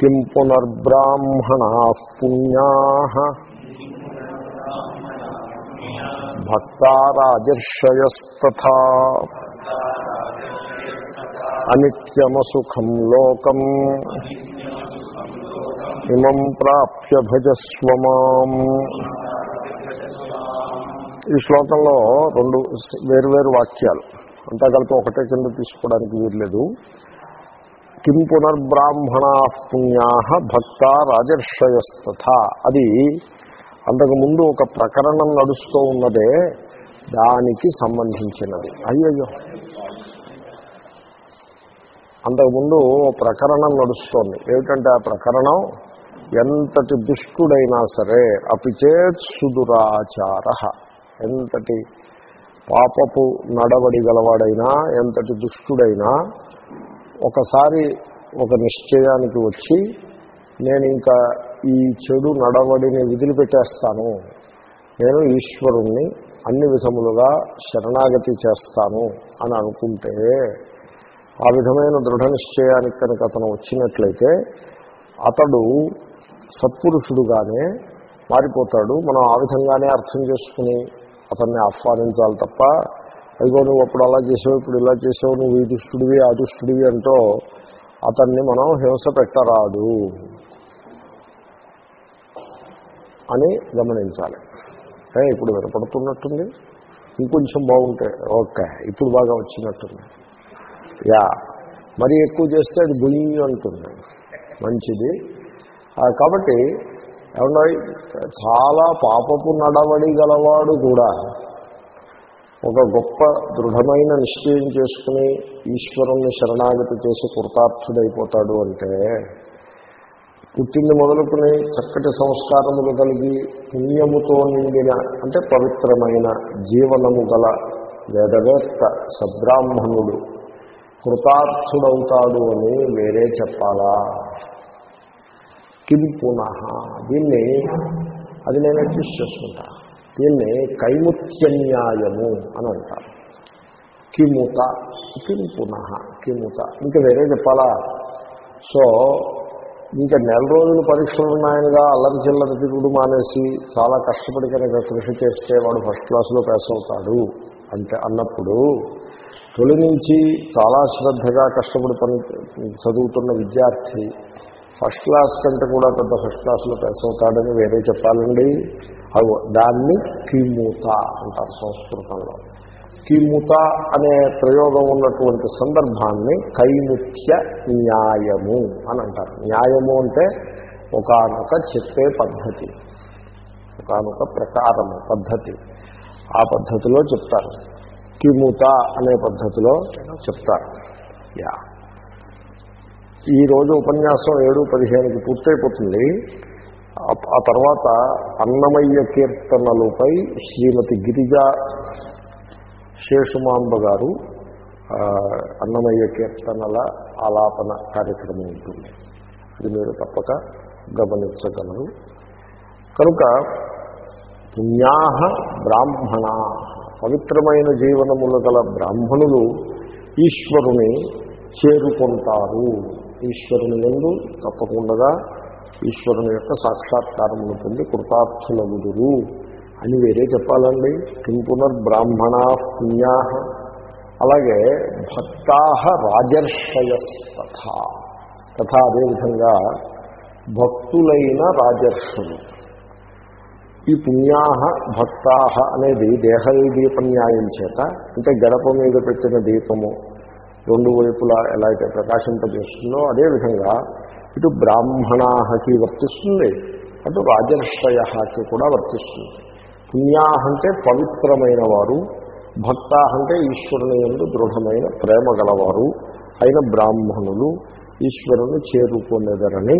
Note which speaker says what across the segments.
Speaker 1: కిం పునర్బ్రాహ్మణా పుణ్యా భక్తారాజర్షయస్తథా అనిత్యమసుఖం లోకం ఇమం ప్రాప్య భజస్వమాం ఈ శ్లోకంలో రెండు వేరువేరు వాక్యాలు. అంతా కలిపి ఒకటే కింద తీసుకోవడానికి వీర్లేదు కిం పునర్బ్రాహ్మణా పుణ్యా భక్త రాజర్షయస్తథ అది అంతకుముందు ఒక ప్రకరణం నడుస్తూ ఉన్నదే దానికి సంబంధించినది. అయ్యయ్యో! అంతకుముందు ప్రకరణం నడుస్తోంది. ఏమిటంటే ఆ ప్రకరణం ఎంతటి దుష్టుడైనా సరే అపిచేత్ సుదురాచార. ఎంతటి పాపపు నడవడి గలవాడైనా ఎంతటి దుష్టుడైనా ఒకసారి ఒక నిశ్చయానికి వచ్చి నేను ఇంకా ఈ చెడు నడవడిని విదిలిపెట్టేస్తాను. నేను ఈశ్వరుణ్ణి అన్ని విధములుగా శరణాగతి చేస్తాను అని అనుకుంటే ఆ విధమైన దృఢ నిశ్చయానికి కనుక అతను వచ్చినట్లయితే అతడు సత్పురుషుడుగానే మారిపోతాడు. మనం ఆ విధంగానే అర్థం చేసుకుని అతన్ని ఆహ్వానించాలి తప్ప అదిగో నువ్వు అప్పుడు అలా చేసావు ఇప్పుడు ఇలా చేసావు నువ్వు ఈ దుష్టుడివి ఆ దుష్టుడివి అంటూ అతన్ని మనం హింస పెట్టరాదు అని గమనించాలి. ఏ, ఇప్పుడు వినపడుతున్నట్టుంది? ఇంకొంచెం బాగుంటే ఓకే ఇప్పుడు బాగా వచ్చినట్టుంది. యా మరి ఎక్కువ చేస్తే అది బుయ్యి అంటుంది. మంచిది. కాబట్టి ఏమన్నా చాలా పాపపు నడవడి గలవాడు కూడా ఒక గొప్ప దృఢమైన నిశ్చయం చేసుకుని ఈశ్వరుణ్ణి శరణాగతి చేసి కృతార్థుడైపోతాడు అంటే పుట్టింది మొదలుకుని చక్కటి సంస్కారములు కలిగి పుణ్యముతో నిండిన అంటే పవిత్రమైన జీవనము గల వేదవేత్త సబ్రాహ్మణుడు కృతార్థుడవుతాడు అని వేరే చెప్పాలా? కిం పునః? దీన్ని అది నేను అడ్జస్ట్ చేసుకుంటాను దీన్ని కైముత్యన్యాయము అని అంటారు. కిముత కిం పునః కిముత. ఇంకా వేరే చెప్పాలా? సో ఇంకా నెల రోజులు పరీక్షలు ఉన్నాయనగా అల్లరి చిల్లర తిరుగుడు మానేసి చాలా కష్టపడి కనుక కృషి చేస్తే వాడు ఫస్ట్ క్లాస్లో పాస్ అవుతాడు అంటే అన్నప్పుడు తొలి నుంచి చాలా శ్రద్ధగా కష్టపడి పని చదువుతున్న విద్యార్థి ఫస్ట్ క్లాస్ కంటే కూడా పెద్ద ఫస్ట్ క్లాస్లో పాస్ అవుతాడని వేరే చెప్పాలండి. అవు దాన్ని కిమూత అంటారు సంస్కృతంలో. కిముత అనే ప్రయోగం ఉన్నటువంటి సందర్భాన్ని కైముఖ్య న్యాయము అని అంటారు. న్యాయము అంటే ఒకనొక చెప్పే పద్ధతి ఒకనొక ప్రకారము పద్ధతి. ఆ పద్ధతిలో చెప్తారు. కిముత అనే పద్ధతిలో చెప్తారు. యా. ఈరోజు ఉపన్యాసం ఏడు పదిహేనుకి పూర్తయిపోతుంది. ఆ- తర్వాత అన్నమయ్య కీర్తనలపై శ్రీమతి గిరిజ శేషుమాంబ గారు అన్నమయ్య కీర్తనల ఆలాపన కార్యక్రమం ఉంటుంది. అది మీరు తప్పక గమనించగలరు. కనుక పుణ్యా బ్రాహ్మణ పవిత్రమైన జీవనములు గల బ్రాహ్మణులు ఈశ్వరుని చేరుకుంటారు. ఈశ్వరుని ఎందు తప్పకుండా ఈశ్వరుని యొక్క సాక్షాత్కారమును పొంది కృతార్థులగుదురు అని వేరే చెప్పాలండి. కిం పునర్బ్రాహ్మణ పుణ్యా. అలాగే భక్తా రాజర్షయస్తథ. తథా అదేవిధంగా భక్తులైన రాజర్షులు. ఈ పుణ్యా భక్తా అనేది దేహీ దీపన్యాయం చేత అంటే గడప మీద పెట్టిన దీపము రెండు వైపులా ఎలా అయితే ప్రకాశింపజేస్తుందో అదేవిధంగా ఇటు బ్రాహ్మణాహకి వర్తిస్తుంది అటు రాజర్షయకి కూడా వర్తిస్తుంది. పుణ్యా అంటే పవిత్రమైన వారు భక్త అంటే ఈశ్వరుని ఎందు దృఢమైన ప్రేమ గలవారు అయిన బ్రాహ్మణులు ఈశ్వరుని చేరుకునేదరని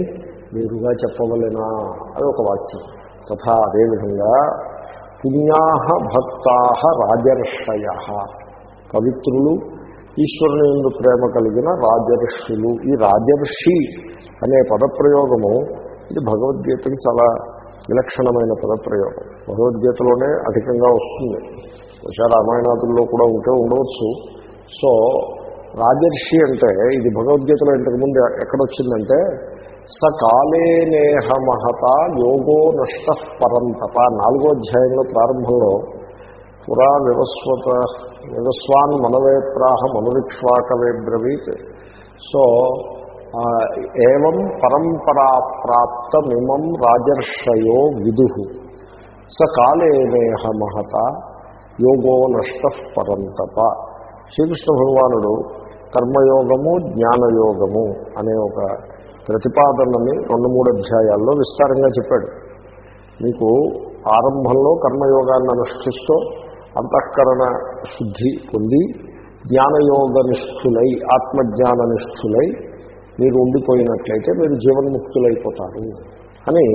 Speaker 1: వేరుగా చెప్పవలెనా? అది ఒక వాక్యం. తథా అదేవిధంగా పుణ్యా భక్తా రాజర్షయ. పవిత్రులు ఈశ్వరుని ఎందు ప్రేమ కలిగిన రాజర్షులు. ఈ రాజర్షి అనే పదప్రయోగము ఇది భగవద్గీతకి చాలా విలక్షణమైన పదప్రయోగం. భగవద్గీతలోనే అధికంగా వస్తుంది. బహుశా రామాయణాదుల్లో కూడా ఉంటే ఉండవచ్చు. సో రాజర్షి అంటే ఇది భగవద్గీతలో ఇంతకుముందు ఎక్కడొచ్చిందంటే సకాలేనేహ మహత యోగో నష్ట పరంతప. నాలుగో అధ్యాయంలో ప్రారంభంలో పురా వివస్వత వివస్వాన్ మనవేత్రాహ మనువిక్ష్వాకవే బ్రవీత్. సో ఏం పరంపరా ప్రాప్తమిమం రాజర్షయో విదు. స కాలేనేహ మహత యోగో నష్ట పరంతప. శ్రీకృష్ణ భగవానుడు కర్మయోగము జ్ఞానయోగము అనే ఒక ప్రతిపాదనని రెండు మూడు అధ్యాయాల్లో విస్తారంగా చెప్పాడు. మీకు ఆరంభంలో కర్మయోగాన్ని అనుష్ఠిస్తూ అంతఃకరణ శుద్ధి పొంది జ్ఞానయోగ నిష్ఠులై నిష్ఠులై మీరు ఉండిపోయినట్లయితే మీరు జీవన్ముక్తులైపోతారు అని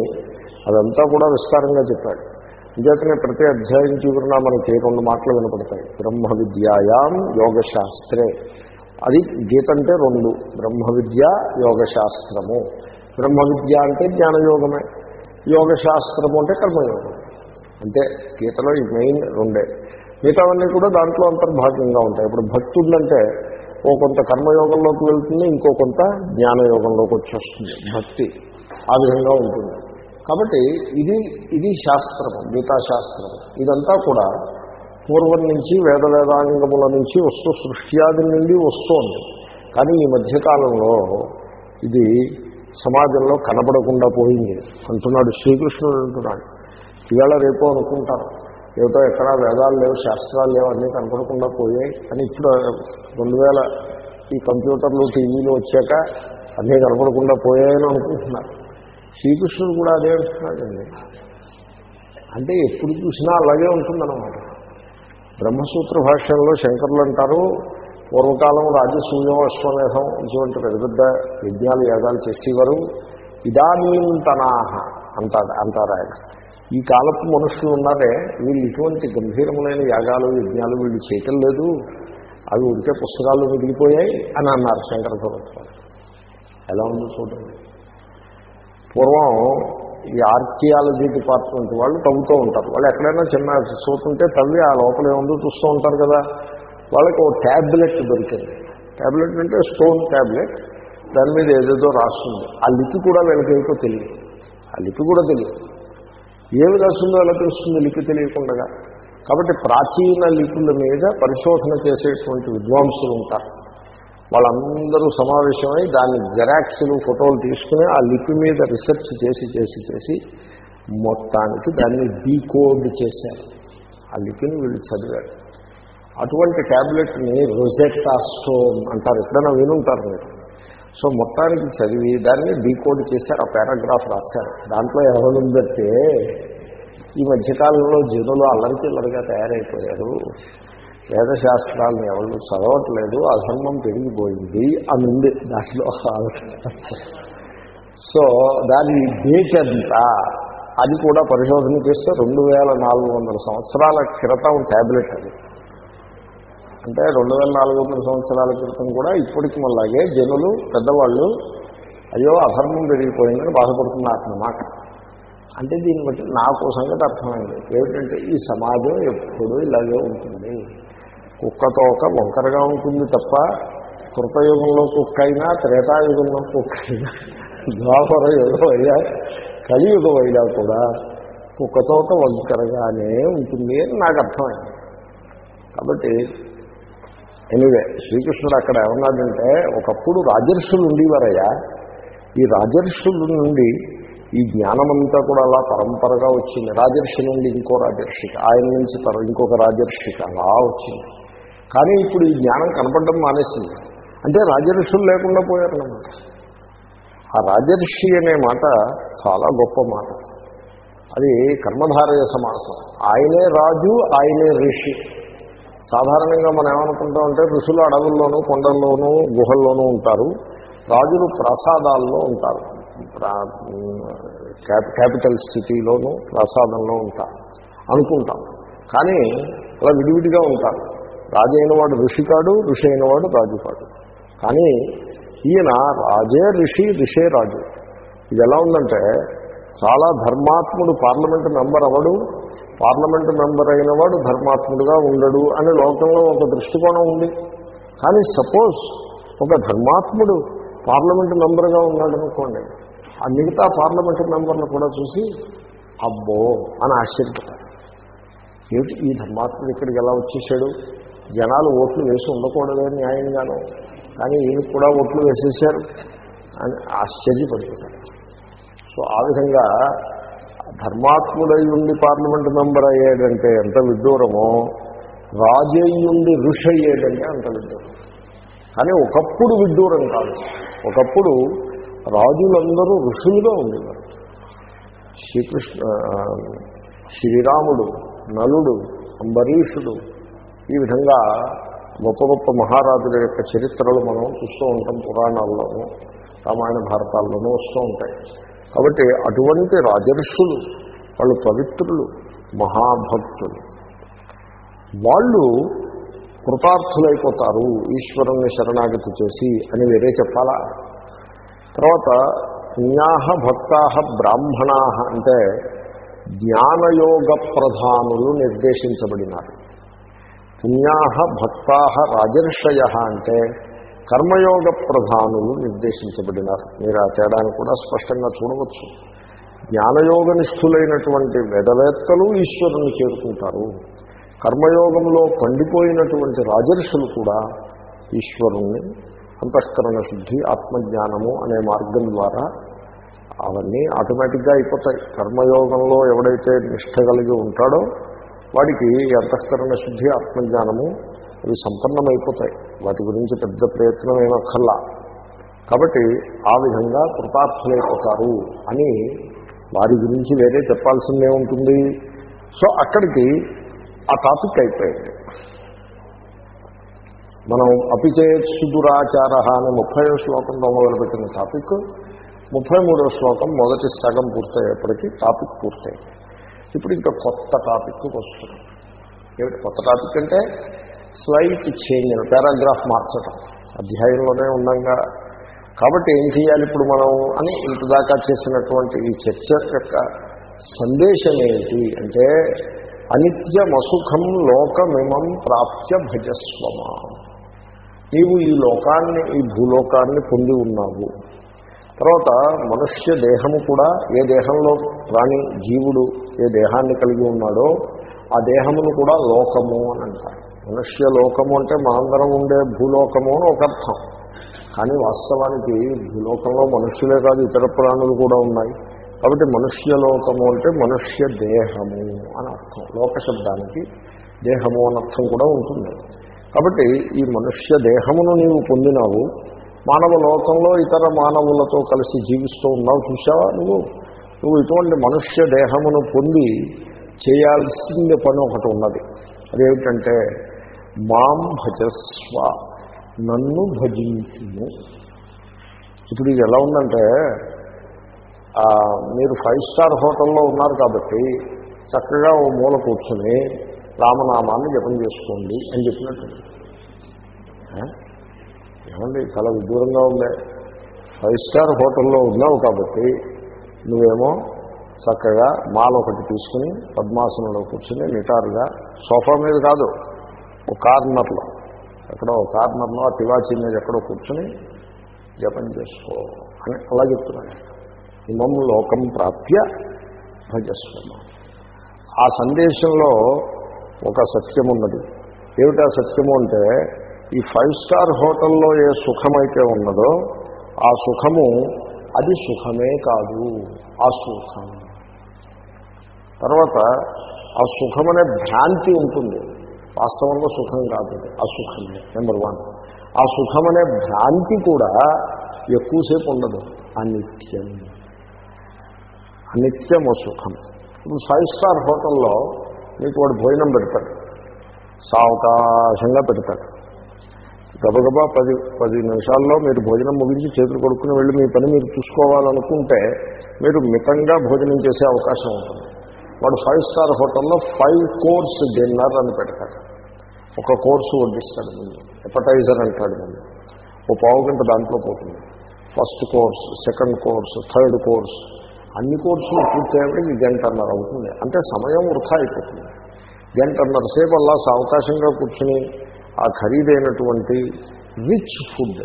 Speaker 1: అదంతా కూడా విస్తారంగా చెప్పాడు. ఇంకేతనే ప్రతి అధ్యాయం చూపినా మనకి రెండు మాటలు వినపడతాయి. బ్రహ్మ విద్యాయాం యోగశాస్త్రే. అది గీత అంటే రెండు. బ్రహ్మ విద్య యోగశాస్త్రము. బ్రహ్మ విద్య అంటే జ్ఞానయోగమే. యోగశాస్త్రము అంటే కర్మయోగం. అంటే గీతలో ఈ మెయిన్ రెండే. మిగతావన్నీ కూడా దాంట్లో అంతర్భాగంగా ఉంటాయి. ఇప్పుడు భక్తులంటే ఓ కొంత కర్మయోగంలోకి వెళ్తుంది ఇంకో కొంత జ్ఞానయోగంలోకి వచ్చేస్తుంది. భక్తి ఆ విధంగా ఉంటుంది. కాబట్టి ఇది ఇది శాస్త్రము గీతాశాస్త్రము. ఇదంతా కూడా పూర్వం నుంచి వేద వేదాంగముల నుంచి వస్తూ సృష్ట్యాది నుండి వస్తోంది. కానీ ఈ మధ్యకాలంలో ఇది సమాజంలో కనబడకుండా పోయింది. అంటున్నాడు శ్రీకృష్ణుడు అంటున్నాడు. ఇవాళ రేపు అనుకుంటారు. ఏమిటో ఎక్కడా వేదాలు లేవు శాస్త్రాలు లేవు అన్నీ కనపడకుండా పోయాయి. అని ఇప్పుడు రెండు వేల ఈ కంప్యూటర్లు టీవీలు వచ్చాక అన్నీ కనపడకుండా పోయాయని అనుకుంటున్నారు. శ్రీకృష్ణుడు కూడా అదే అంటున్నాడండి. అంటే ఎప్పుడు చూసినా అలాగే ఉంటుందన్నమాట. బ్రహ్మసూత్ర భాష్యంలో శంకరులు అంటారు పూర్వకాలం రాజసూయం అశ్వమేధం ఇటువంటి పెద్ద పెద్ద యజ్ఞాలు యాగాలు చేసేవారు. ఇదానీంతనాహ అంటాడు అంటారు ఆయన. ఈ కాలపు మనుషులు ఉన్నారే వీళ్ళు ఇటువంటి గంభీరములైన యాగాలు యజ్ఞాలు వీళ్ళు చేయటం లేదు. అవి ఉడితే పుస్తకాలు మిగిలిపోయాయి అని అన్నారు శంకర భగవత్వాలు ఎలా ఉందో చూడండి. పూర్వం ఈ ఆర్కియాలజీ డిపార్ట్మెంట్ వాళ్ళు తవ్వుతూ ఉంటారు. వాళ్ళు ఎక్కడైనా చిన్న చూస్తుంటే తవ్వి ఆ లోపల ఏముందో చూస్తూ ఉంటారు కదా. వాళ్ళకి ఓ ట్యాబ్లెట్ దొరికింది. ట్యాబ్లెట్ అంటే స్టోన్ ట్యాబ్లెట్ దాని మీద ఏదేదో రాస్తుంది. ఆ లిపి కూడా వీళ్ళకి ఏమిటో తెలియదు. ఆ లిపి కూడా తెలియదు. ఏమి రాస్తుందో ఎలా తెలుస్తుంది? లిపి తెలియకుండా కాబట్టి ప్రాచీన లిపుల మీద పరిశోధన చేసేటువంటి విద్వాంసులు ఉంటారు. వాళ్ళందరూ సమావేశమై దాన్ని జెరాక్స్లు ఫోటోలు తీసుకుని ఆ లిపి మీద రీసెర్చ్ చేసి చేసి చేసి మొత్తానికి దాన్ని డీకోడ్ చేశారు. ఆ లిపిని వీళ్ళు చదివారు. అటువంటి ట్యాబ్లెట్ని రొజెట్టా స్టోన్ అంటారు. ఎప్పుడైనా వినుంటారు మీరు. సో మొత్తానికి చదివి దాన్ని డీకోడ్ చేశారు ఆ పారాగ్రాఫ్ రాశారు. దాంట్లో ఎవరుందంటే ఈ మధ్యకాలంలో జనులు అల్లరిచిల్లరిగా తయారైపోయారు. వేదశాస్త్రాలను ఎవరు చదవట్లేదు అధర్మం పెరిగిపోయింది అని ఉంది దాంట్లో. సో దాని డేట్ అంతా అది కూడా పరిశోధన చేస్తే రెండు వేల నాలుగు వందల సంవత్సరాల క్రితం ట్యాబ్లెట్ అది. అంటే రెండు వేల నాలుగు వందల సంవత్సరాల క్రితం కూడా ఇప్పటికి మళ్ళాగే జనులు పెద్దవాళ్ళు అయ్యో అధర్మం పెరిగిపోయిందని బాధపడుతున్నారన్నమాట అంటే దీన్ని బట్టి నాకు సంగతి అర్థమైంది. ఏమిటంటే ఈ సమాజం ఎప్పుడూ ఇలాగే ఉంటుంది. కుక్కతో ఒక వంకరగా ఉంటుంది తప్ప కృతయుగంలో కుక్క అయినా త్రేతాయుగంలో కుక్క అయినా ద్వాపర యుగం అయినా కలియుగం అయినా కూడా కుక్కతో ఒక వంకరగానే ఉంటుంది అని నాకు అర్థమైంది. కాబట్టి ఎనివే శ్రీకృష్ణుడు అక్కడ ఏమన్నాడంటే ఒకప్పుడు రాజర్షులు ఉండేవారయ్యా ఈ రాజర్షుల నుండి ఈ జ్ఞానమంతా కూడా అలా పరంపరగా వచ్చింది. రాజర్షి నుండి ఇంకో రాజర్షికి ఆయన నుంచి తర ఇంకొక రాజర్షికి అలా వచ్చింది. కానీ ఇప్పుడు ఈ జ్ఞానం కనపడడం మానేసింది. అంటే రాజర్షులు లేకుండా పోయారన్నమాట. ఆ రాజర్షి అనే మాట చాలా గొప్ప మాట. అది కర్మధారయ సమాసం. ఆయనే రాజు ఆయనే ఋషి. సాధారణంగా మనం ఏమనుకుంటాం అంటే ఋషులు అడవుల్లోనూ కొండల్లోనూ గుహల్లోనూ ఉంటారు. రాజులు ప్రసాదాల్లో ఉంటారు. క్యాపిటల్ సిటీలోనూ ప్రసాదంలో ఉంటారు. అనుకుంటాం. కానీ అలా విడివిడిగా ఉంటారు. రాజు అయినవాడు ఋషి కాడు ఋషి అయినవాడు రాజు కాడు. కానీ ఈయన రాజే ఋషి ఋషే రాజు. ఇది ఎలా ఉందంటే చాలా ధర్మాత్ముడు పార్లమెంటు మెంబర్ అవడు పార్లమెంటు మెంబర్ అయిన వాడు ధర్మాత్ముడుగా ఉండడు అని లోకంలో ఒక దృష్టికోణం ఉంది. కానీ సపోజ్ ఒక ధర్మాత్ముడు పార్లమెంటు మెంబర్గా ఉన్నాడు అనుకోండి ఆ మిగతా పార్లమెంటు మెంబర్లు కూడా చూసి అబ్బో అని ఆశ్చర్యపోతారు ఏమిటి? ఈ ధర్మాత్ముడు ఇక్కడికి ఎలా వచ్చేసాడు? జనాలు ఓట్లు వేసి ఉండకూడదే న్యాయంగాను. కానీ ఈయనకు కూడా ఓట్లు వేసేసారు అని ఆశ్చర్యపడిపోతారు. సో ఆ విధంగా ధర్మాత్ముడై ఉండి పార్లమెంట్ మెంబర్ అయ్యాడంటే ఎంత విడ్డూరమో రాజయ్యుండి ఋషి అయ్యాడంటే అంత విడ్డూరం. కానీ ఒకప్పుడు విడ్డూరం కాదు. ఒకప్పుడు రాజులందరూ ఋషులుగా ఉండేవారు. శ్రీకృష్ణ శ్రీరాముడు నలుడు అంబరీషుడు ఈ విధంగా గొప్ప గొప్ప మహారాజుల యొక్క చరిత్రలు మనం చూస్తూ ఉంటాం పురాణాల్లోనూ రామాయణ భారతాల్లోనూ వస్తూ ఉంటాయి. కాబట్టి అటువంటి రాజర్షులు వాళ్ళు పవిత్రులు మహాభక్తులు. వాళ్ళు కృతార్థులైపోతారు ఈశ్వరుణ్ణి శరణాగతి చేసి అని వేరే చెప్పాలా? తర్వాత పుణ్యాహ భక్తాహ బ్రాహ్మణా అంటే జ్ఞానయోగ ప్రధానులు నిర్దేశించబడినారు. పుణ్యాహ భక్తాహ రాజర్షయ అంటే కర్మయోగ ప్రధానులు నిర్దేశించబడినారు. మీరు ఆ తేడాను కూడా స్పష్టంగా చూడవచ్చు. జ్ఞానయోగ నిష్ఠులైనటువంటి వెదవేత్తలు ఈశ్వరుని చేరుకుంటారు. కర్మయోగంలో పండిపోయినటువంటి రాజర్షులు కూడా ఈశ్వరుణ్ణి అంతఃకరణ శుద్ధి ఆత్మజ్ఞానము అనే మార్గం ద్వారా అవన్నీ ఆటోమేటిక్గా అయిపోతాయి. కర్మయోగంలో ఎవడైతే నిష్ట కలిగి ఉంటాడో వాడికి అంతఃకరణ శుద్ధి ఆత్మజ్ఞానము అవి సంపన్నమైపోతాయి. వాటి గురించి పెద్ద ప్రయత్నం ఏమక్కర్లా కాబట్టి ఆ విధంగా కృతార్థులైపోతారు అని వారి గురించి వేరే చెప్పాల్సిందే ఉంటుంది. సో అక్కడికి ఆ టాపిక్ అయిపోయింది. మనం అపిచేత్ సుదురాచార అనే ముప్పై శ్లోకంలో మొదలుపెట్టిన టాపిక్. ముప్పై మూడవ శ్లోకం మొదటి సగం పూర్తయ్యేప్పటికీ టాపిక్ పూర్తయింది. ఇప్పుడు ఇంకా కొత్త టాపిక్కి వస్తున్నాం. ఏమిటి కొత్త టాపిక్ అంటే స్లైట్ చేంజ్ పారాగ్రాఫ్ మార్చడం అధ్యాయంలోనే ఉండంగా. కాబట్టి ఏం చేయాలి ఇప్పుడు మనం? అని ఇంతదాకా చేసినటువంటి ఈ చర్చ యొక్క సందేశం ఏంటి అంటే అనిత్యమసుఖం లోకమిమం ప్రాప్య భజస్వమా. నీవు ఈ లోకాన్ని ఈ భూలోకాన్ని పొంది ఉన్నావు. తర్వాత మనుష్య దేహము కూడా ఏ దేహంలో ప్రాణి జీవుడు ఏ దేహాన్ని కలిగి ఉన్నాడో ఆ దేహమును కూడా లోకము అని అంటారు. మనుష్య లోకము అంటే మనందరం ఉండే భూలోకము అని ఒక అర్థం. కానీ వాస్తవానికి భూలోకంలో మనుష్యులే కాదు ఇతర ప్రాణులు కూడా ఉన్నాయి. కాబట్టి మనుష్య లోకము అంటే మనుష్య దేహము అని అర్థం. లోక శబ్దానికి దేహము అని అర్థం కూడా ఉంటుంది. కాబట్టి ఈ మనుష్య దేహమును నీవు పొందినావు మానవ లోకంలో ఇతర మానవులతో కలిసి జీవిస్తూ ఉన్నావు చూసావా నువ్వు? నువ్వు ఇటువంటి మనుష్య దేహమును పొంది చేయాల్సిన పని ఒకటి ఉన్నది. అదేమిటంటే మాం భజస్వ నన్ను భజించుము. ఇప్పుడు ఇది ఎలా ఉందంటే మీరు ఫైవ్ స్టార్ హోటల్లో ఉన్నారు కాబట్టి చక్కగా ఓ మూల కూర్చొని రామనామాన్ని జపం చేసుకోండి అని చెప్పినట్టు. ఏమండి చాలా విదూరంగా ఉంది. ఫైవ్ స్టార్ హోటల్లో ఉన్నావు కాబట్టి నువ్వేమో చక్కగా మాల ఒకటి తీసుకుని పద్మాసనంలో కూర్చుని నిటారుగా సోఫా మీద కాదు ఒక కార్నర్లో ఎక్కడో ఒక కార్నర్లో ఆ తివాచీ మీద ఎక్కడో కూర్చొని జపం చేసుకో అని అలా చెప్తున్నాడు. ఇమం లోకం ప్రాప్య భజస్వమ. ఆ సందేశంలో ఒక సత్యం ఉన్నది. ఏమిటా సత్యము అంటే ఈ ఫైవ్ స్టార్ హోటల్లో ఏ సుఖమైతే ఉన్నదో ఆ సుఖము అది సుఖమే కాదు ఆ సుఖం. తర్వాత ఆ సుఖమనే భ్రాంతి ఉంటుంది. వాస్తవంలో సుఖం కాదు అసుఖమే ఆ నెంబర్ వన్ ఆ సుఖం అనే భ్రాంతి కూడా ఎక్కువసేపు ఉండదు. అనిత్యం. అనిత్యం సుఖం. ఇప్పుడు ఫైవ్ స్టార్ హోటల్లో మీకు వాడు భోజనం పెడతాడు. సావకాశంగా పెడతాడు. గబగబా పది పది నిమిషాల్లో మీరు భోజనం ముగించి చేతులు కొడుకుని వెళ్ళి మీ పని మీరు చూసుకోవాలనుకుంటే మీరు మితంగా భోజనం చేసే అవకాశం ఉంటుంది. వాడు ఫైవ్ స్టార్ హోటల్లో ఫైవ్ కోర్స్ డిన్నర్ అని పెడతాడు. ఒక కోర్సు వడ్డిస్తాడు ముందు ఎపటైజర్ అంటాడు ముందు ఓ పావు గంట దాంట్లో పోతుంది. First course second course third course అన్ని కోర్సులు పూర్తయ్యేప్పటికి గంటన్నర అవుతుంది. అంటే సమయం వృధా అయిపోతుంది. గంటన్నర సేపు అలా అవకాశంగా కూర్చుని ఆ ఖరీదైనటువంటి రిచ్ ఫుడ్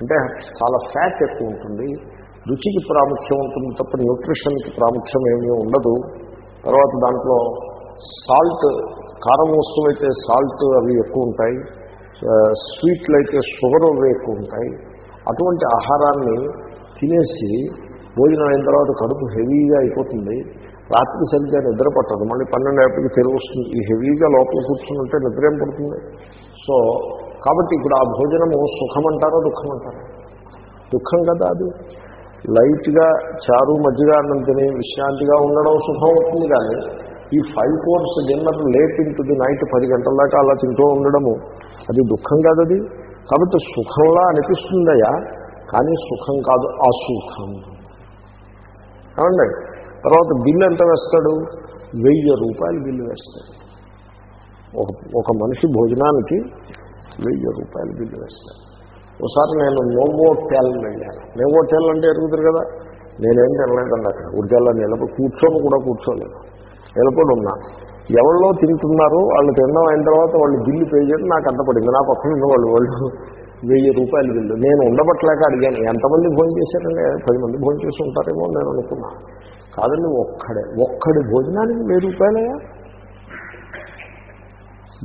Speaker 1: అంటే చాలా ఫ్యాట్ ఎక్కువ ఉంటుంది. రుచికి ప్రాముఖ్యం ఉంటుంది తప్ప న్యూట్రిషన్కి ప్రాముఖ్యం ఏమీ ఉండదు. తర్వాత దాంట్లో సాల్ట్ కారం వస్తువు అయితే సాల్ట్ అవి ఎక్కువ ఉంటాయి స్వీట్లు అయితే షుగర్ అవి ఎక్కువ ఉంటాయి. అటువంటి ఆహారాన్ని తినేసి భోజనం అయిన తర్వాత కడుపు హెవీగా అయిపోతుంది. రాత్రి సరిగ్గా నిద్ర పట్టదు. మళ్ళీ పన్నెండు ఏపటికి తెలివి వస్తుంది. ఈ హెవీగా లోపల కూర్చుంటే ఉంటే నిద్ర ఏం పడుతుంది? సో కాబట్టి ఇప్పుడు ఆ భోజనము సుఖం అంటారా దుఃఖం అంటారా దుఃఖం కదా అది. లైట్గా చారు మజ్జిగ అన్నం తిని విశ్రాంతిగా ఉండడం సుఖం అవుతుంది కానీ ఈ ఫైవ్ కోర్స్ డిన్నర్ లేట్ ఇంటుంది నైట్ పది గంటల దాకా అలా తింటూ ఉండడము అది దుఃఖం కాదది? కాబట్టి సుఖంలా అనిపిస్తుందయా? కానీ సుఖం కాదు అసుఖం. ఏమండి? తర్వాత బిల్లు ఎంత వేస్తాడు? వెయ్యి రూపాయలు బిల్లు వేస్తాడు. ఒక ఒక మనిషి భోజనానికి వెయ్యి రూపాయలు బిల్లు వేస్తాడు. ఒకసారి నేను నోవోటెల్ వెళ్ళాను. నోవోటెల్ అంటే ఎరుగుతారు కదా? నేనేం తినలేదండి అక్కడ. ఉద్యోగాల్లో నిలబడి కూర్చొని కూడా కూర్చోలేదు. నిలబడి ఉన్నా ఎవరిలో తింటున్నారు వాళ్ళు తినడం అయిన తర్వాత వాళ్ళు బిల్లు పే చేయడం నాకు అంతపడింది నా పక్కన ఉన్న వాళ్ళు వాళ్ళు వెయ్యి రూపాయలు బిల్లు. నేను ఉండబట్టలేక అడిగాను ఎంతమంది భోజనం చేశారండి? పది మంది భోజనం చేసి ఉంటారేమో నేను అనుకున్నా. కాదండి ఒక్కడే. ఒక్కడి భోజనానికి వెయ్యి రూపాయలయ్యా.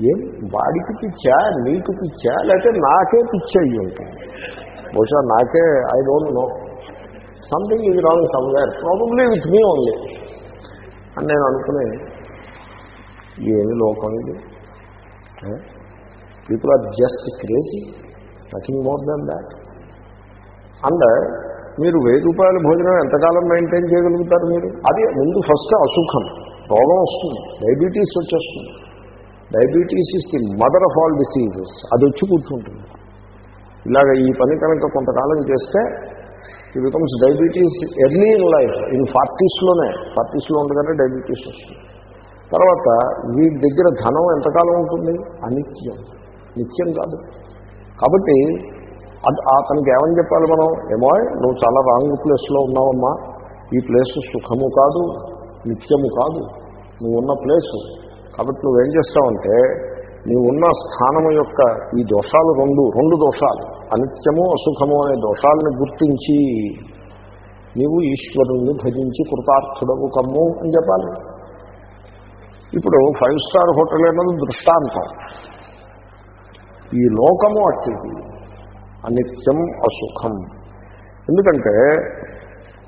Speaker 1: ఏం? వాడికి పిచ్చా నీకు పిచ్చా లేకపోతే నాకే పిచ్చి అయ్యి ఉంటుంది బహుశా నాకే ఐ డోంట్ నో. సంథింగ్ ఇది wrong somewhere. Probably with me only. అని నేను అనుకునే ఏమి లోకం ఇది? People are just crazy nothing more than that and మీరు వెయ్యి రూపాయల భోజనం ఎంతకాలం మెయింటైన్ చేయగలుగుతారు మీరు? అది ముందు ఫస్ట్ అసుఖం. రోగం వస్తుంది. డయాబెటీస్ వచ్చేస్తుంది. Diabetes is the mother of all diseases అది వచ్చి కూర్చుంటుంది. ఇలాగ ఈ పని కనుక కొంతకాలం చేస్తే ఈ becomes diabetes early in life in ఫార్టీస్లోనే ఫార్టీస్లో ఉండగానే డయాబెటీస్ వస్తుంది. తర్వాత వీటి దగ్గర ధనం ఎంతకాలం ఉంటుంది? అనిత్యం. నిత్యం కాదు. కాబట్టి అది అతనికి ఏమని చెప్పాలి మనం? ఏమో నువ్వు చాలా రాంగ్ ప్లేస్లో ఉన్నావమ్మా. ఈ ప్లేస్ సుఖము కాదు నిత్యము కాదు. నువ్వు ఉన్న ప్లేసు కాబట్టి నువ్వేం చేస్తావంటే నీవు ఉన్న స్థానము యొక్క ఈ దోషాలు రెండు రెండు దోషాలు. అనిత్యము అసుఖము అనే దోషాలను గుర్తించి నీవు ఈశ్వరుణ్ణి భజించి కృతార్థుడవు కమ్ము అని చెప్పాలి. ఇప్పుడు ఫైవ్ స్టార్ హోటల్ అన్నది దృష్టాంతం. ఈ లోకము అట్టిది అనిత్యం అసుఖం. ఎందుకంటే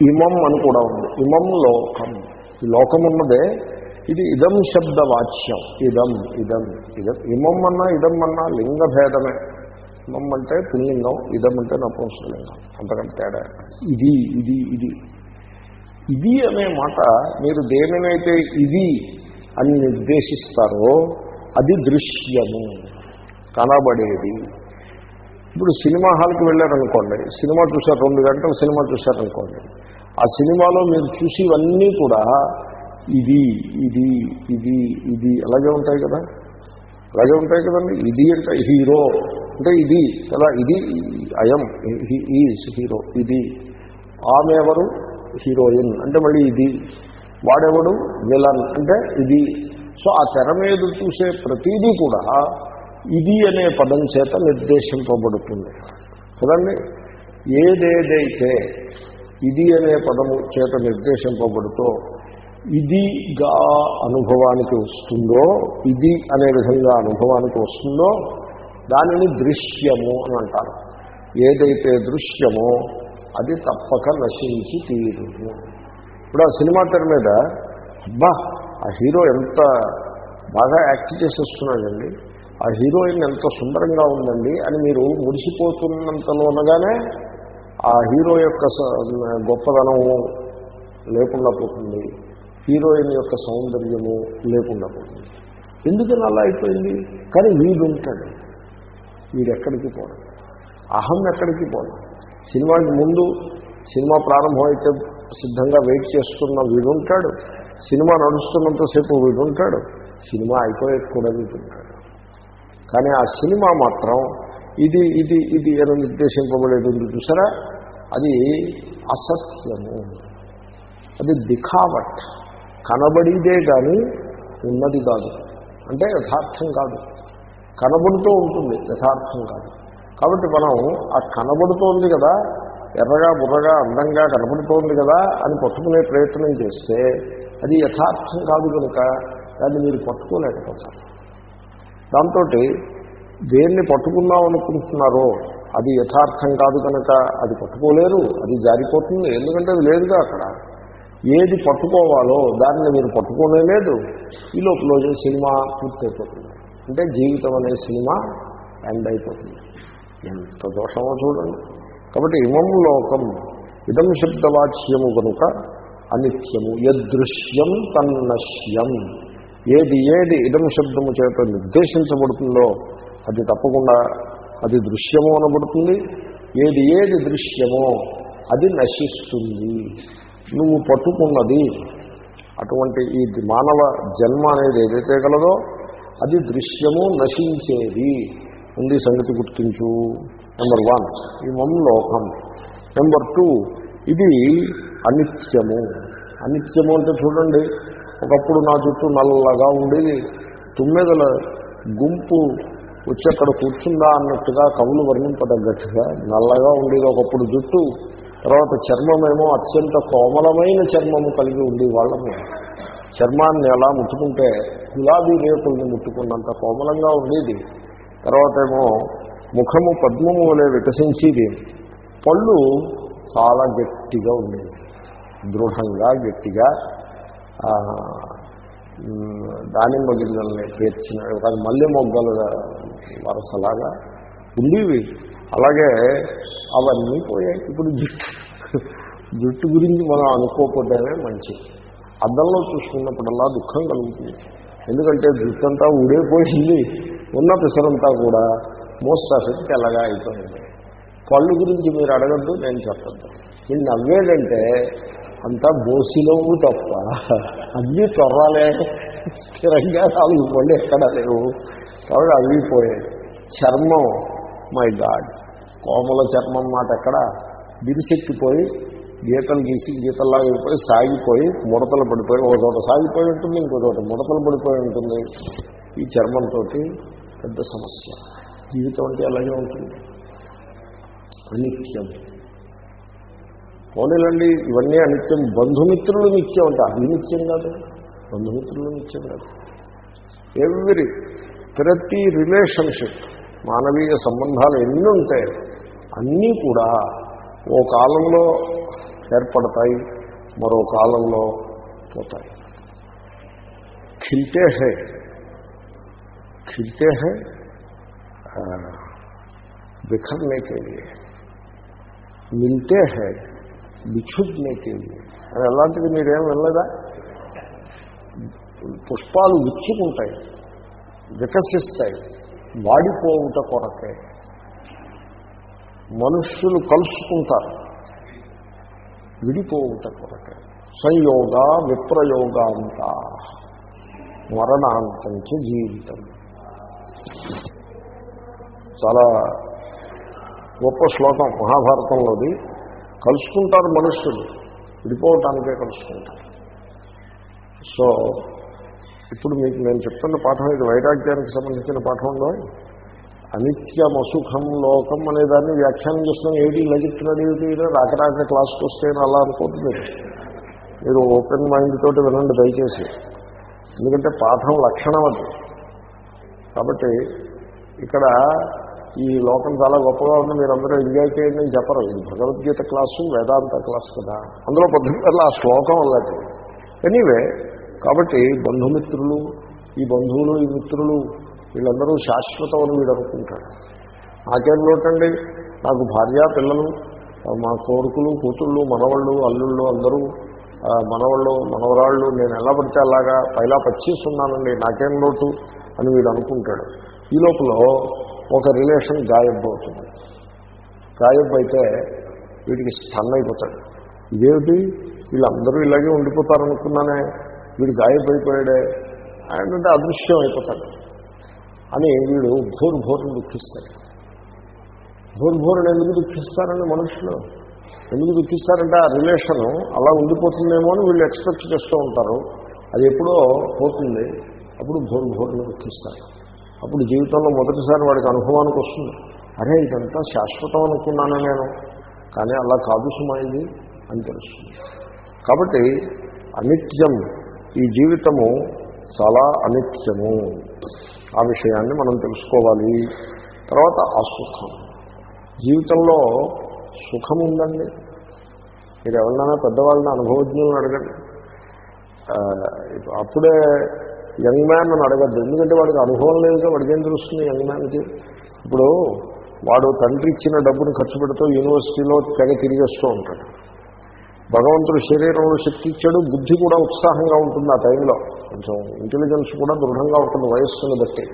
Speaker 1: ఇమం అని కూడా ఉంది. ఇమం లోకం. ఈ లోకం ఉన్నదే ఇది ఇదం శబ్దవాచ్యం. ఇదం ఇదం ఇదం. ఇమం అన్నా ఇదం అన్నా లింగ భేదమే ఇమం అంటే పుల్లింగం ఇదం అంటే నపుంసలింగం. అంతకంటే తేడా. ఇది ఇది ఇది. ఇది అనే మాట మీరు దేనినైతే ఇది అని నిర్దేశిస్తారో అది దృశ్యము. కనబడేది. ఇప్పుడు సినిమా హాల్కి వెళ్ళారనుకోండి సినిమా చూశారు రెండు గంటలు సినిమా చూశారనుకోండి ఆ సినిమాలో మీరు చూసి ఇవన్నీ కూడా ఇది ఇది ఇది ఇది. అలాగే ఉంటాయి కదా? అలాగే ఉంటాయి కదండి? ఇది అంటే హీరో. అంటే ఇది కదా? ఇది అయం. Is hero. ఇది. ఆమె ఎవరు? హీరోయిన్. అంటే మళ్ళీ ఇది. వాడెవడు? విలన్. అంటే ఇది. సో ఆ తెర మీద చూసే ప్రతిదీ కూడా ఇది అనే పదం చేత నిర్దేశింపబడుతుంది. కదండి? ఏదేదైతే ఇది అనే పదము చేత నిర్దేశింపబడుతో ఇదిగా అనుభవానికి వస్తుందో ఇది అనే విధంగా అనుభవానికి వస్తుందో దానిని దృశ్యము అని అంటారు. ఏదైతే దృశ్యమో అది తప్పక నశించి తీరును. ఇప్పుడు ఆ సినిమా తెర మీద అబ్బా ఆ హీరో ఎంత బాగా యాక్ట్ చేసేస్తున్నాడండి. ఆ హీరోయిన్ ఎంత సుందరంగా ఉందండి అని మీరు మురిసిపోతున్నంతలోనగానే ఆ హీరో యొక్క గొప్పదనము లేకుండా పోతుంది. హీరోయిన్ యొక్క సౌందర్యము లేకుండా పోతుంది. ఎందుకని అలా అయిపోయింది? కానీ వీడుంటాడు. వీడెక్కడికి పోడు? అహం ఎక్కడికి పోడు? సినిమాకి ముందు సినిమా ప్రారంభం అయితే సిద్ధంగా వెయిట్ చేస్తున్న వీడుంటాడు. సినిమా నడుస్తున్నంతసేపు వీడుంటాడు. సినిమా అయిపోయే కూడా వీడుంటాడు. కానీ ఆ సినిమా మాత్రం ఇది ఇది ఇది అని నిర్దేశింపబడేది ఉంది చూసారా? అది అసత్యము. అది దిఖావట్. కనబడిదే కానీ ఉన్నది కాదు. అంటే యథార్థం కాదు. కనబడుతూ ఉంటుంది యథార్థం కాదు. కాబట్టి మనం ఆ కనబడుతోంది కదా ఎర్రగా బుర్రగా అందంగా కనబడుతోంది కదా అని పట్టుకునే ప్రయత్నం చేస్తే అది యథార్థం కాదు కనుక దాన్ని మీరు పట్టుకోలేకపోతారు. దాంతో దేన్ని పట్టుకుందాం అనుకుంటున్నారో అది యథార్థం కాదు కనుక అది పట్టుకోలేరు అది జారిపోతుంది. ఎందుకంటే అది లేదుగా అక్కడ. ఏది పట్టుకోవాలో దాన్ని మీరు పట్టుకోనే లేదు. ఈ లోపల సినిమా పూర్తయిపోతుంది. అంటే జీవితం అనే సినిమా ఎండ్ అయిపోతుంది. ఎంత దోషమో చూడండి. కాబట్టి ఇమం లోకం ఇదం శబ్దవాచ్యము కనుక అనిత్యము యదృశ్యం తన్నశ్యం. ఏది ఏది ఇదం శబ్దము చేత నిర్దేశించబడుతుందో అది తప్పకుండా అది దృశ్యము అనబడుతుంది. ఏది ఏది దృశ్యమో అది నశిస్తుంది. నువ్వు పట్టుకున్నది అటువంటి ఈ మానవ జన్మ అనేది ఏదైతే గలదో అది దృశ్యము నశించేది. ఉంది సంగతి గుర్తించు. నెంబర్ వన్ ఇమం లోకం. నెంబర్ టూ ఇది అనిత్యము. అనిత్యము అంటే చూడండి ఒకప్పుడు నా చుట్టూ నల్లగా ఉండేది. తుమ్మెదల గుంపు వచ్చి అక్కడ కూర్చుందా అన్నట్టుగా కవులు వర్ణింపదగ్గట్టుగా నల్లగా ఉండేది ఒకప్పుడు జుట్టు. తర్వాత చర్మమేమో అత్యంత కోమలమైన చర్మము కలిగి ఉండే వాళ్ళము. చర్మాన్ని ఎలా ముట్టుకుంటే గులాబీ రేకుల్ని ముట్టుకున్నంత కోమలంగా ఉండేది. తర్వాత ఏమో ముఖము పద్మము వలె వికసించేది. పళ్ళు చాలా గట్టిగా ఉండేది దృఢంగా గట్టిగా దానిమ్మ గింజల్ని పేర్చిన కానీ మల్లె మొగ్గల వరసలాగా ఉండేవి. అలాగే అవన్నీ పోయాయి. ఇప్పుడు జుట్టు జుట్టు గురించి మనం అనుకోకపోతేనే మంచిది. అద్దంలో చూసుకున్నప్పుడల్లా దుఃఖం కలుగుతుంది. ఎందుకంటే జుట్టు అంతా ఊడైపోయింది. ఉన్న పిసరంతా కూడా మోస్ట్ ఆఫ్ ఎలాగా తెల్లగా అయిపోయింది. పళ్ళు గురించి మీరు అడగద్దు నేను చెప్పద్దు. నేను నవ్వేదంటే అంతా బోసిలోవు తప్ప అన్నీ త్వరలే స్థిరంగా నాలుగు పళ్ళు ఎక్కడ లేవు. కాబట్టి అవి పోయాయి చర్మం మై గాడ్. కోమల చర్మం మాట ఎక్కడ? బిరిసెక్కిపోయి గీతలు గీసి గీతల్లాగా అయిపోయి సాగిపోయి ముడతలు పడిపోయి ఒక చోట సాగిపోయి ఉంటుంది ఇంకో చోట ముడతలు పడిపోయి ఉంటుంది. ఈ చర్మంతో పెద్ద సమస్య. జీవితం అంటే అలాగే ఉంటుంది. అనిత్యం. పోనీలండి ఇవన్నీ అనిత్యం. బంధుమిత్రులు నిత్యం అంటే. అది నిత్యం కాదు. బంధుమిత్రులు నిత్యం కాదు. ఎవ్రీ ప్రతి రిలేషన్షిప్ మానవీయ సంబంధాలు ఎన్ని ఉంటాయి అన్నీ కూడా ఓ కాలంలో ఏర్పడతాయి మరో కాలంలో పోతాయి ఖిల్తే హే खिलते हैं बिखरने के लिए मिलते हैं బిక్షుడ్నే కేజీ అని అలాంటిది మీరేం వెళ్ళదా పుష్పాలు విచ్చుకుంటాయి వికసిస్తాయి వాడిపోవుట కొరకే మనుష్యులు కలుసుకుంటారు. విడిపోవుట కొరకే. సంయోగ విప్రయోగాంత. మరణాంతంచ జీవితం. చాలా గొప్ప శ్లోకం మహాభారతంలోది. కలుసుకుంటారు మనుష్యులు. విడిపోవటానికే కలుసుకుంటారు. సో ఇప్పుడు మీకు నేను చెప్తున్న పాఠం ఇది వైరాగ్యానికి సంబంధించిన పాఠం ఉందో అనిత్యమసుఖం లోకం అనే దాన్ని వ్యాఖ్యానం చేస్తున్నాం. ఏది ఇలా చెప్తున్నాడు ఏమిటి? రాకరాక క్లాస్కి వస్తే అలా అనుకోవద్దు. మీరు మీరు ఓపెన్ మైండ్ తోటి వినండి దయచేసి. ఎందుకంటే పాఠం లక్షణం అది. కాబట్టి ఇక్కడ ఈ లోకం చాలా గొప్పగా ఉంది. మీరందరూ ఎంజాయ్ చేయండి అని చెప్పరు. ఇది భగవద్గీత క్లాసు వేదాంత క్లాస్ కదా. అందులో పొద్దున్న ఆ శ్లోకం అలాంటి ఎనీవే కాబట్టి బంధుమిత్రులు ఈ బంధువులు ఈ మిత్రులు వీళ్ళందరూ శాశ్వతం అని వీడు అనుకుంటాడు నాకేం లోటండి? నాకు భార్య పిల్లలు మా కోరుకులు కూతుళ్ళు మనవాళ్ళు అల్లుళ్ళు అందరూ మనవాళ్ళు మనవరాళ్ళు నేను ఎలా పడితే అలాగా పైలా పచ్చేస్తున్నానండి నాకేం లోటు అని వీడు అనుకుంటాడు. ఈ లోపల ఒక రిలేషన్ గాయబ్ అవుతుంది. గాయబ్ అయితే వీడికి స్టన్ అయిపోతాడు. ఇదేమిటి? వీళ్ళందరూ ఇలాగే ఉండిపోతారనుకున్నానే వీడు గాయబ్ అయిపోయాడే. అంటే అదృశ్యం అయిపోతాడు. అని వీడు భోరుభోరును దుఃఖిస్తాడు. భోరుభోరును ఎందుకు దుఃఖిస్తారండి మనుషులు? ఎందుకు దుఃఖిస్తారంటే ఆ రిలేషను అలా ఉండిపోతుందేమో అని వీళ్ళు ఎక్స్పెక్ట్ చేస్తూ ఉంటారు. అది ఎప్పుడో పోతుంది. అప్పుడు భోరుభోరును దుఃఖిస్తారు. అప్పుడు జీవితంలో మొదటిసారి వాడికి అనుభవానికి వస్తుంది. అరే ఇదంతా శాశ్వతం అనుకున్నాను నేను. కానీ అలా కాదు సుమా ఇది అని తెలుస్తుంది. కాబట్టి అనిత్యం ఈ జీవితము చాలా అనిత్యము. ఆ విషయాన్ని మనం తెలుసుకోవాలి. తర్వాత అసుఖం. జీవితంలో సుఖం ఉందండి. మీరు ఎవరినైనా పెద్దవాళ్ళని అనుభవజ్ఞులను అడగండి. అప్పుడే యంగ్ మ్యాన్ అని అడగద్దు. ఎందుకంటే వాడికి అనుభవం లేదుగా వాడికి ఏం తెలుస్తుంది యంగ్ మ్యాన్కి? ఇప్పుడు వాడు తండ్రి ఇచ్చిన డబ్బును ఖర్చు పెడుతూ యూనివర్సిటీలో తెగ తిరిగేస్తూ ఉంటాడు. భగవంతుడు శరీరంలో శక్తి ఇచ్చాడు బుద్ధి కూడా ఉత్సాహంగా ఉంటుంది ఆ టైంలో. కొంచెం ఇంటెలిజెన్స్ కూడా దృఢంగా ఉంటుంది వయస్సును బట్టి.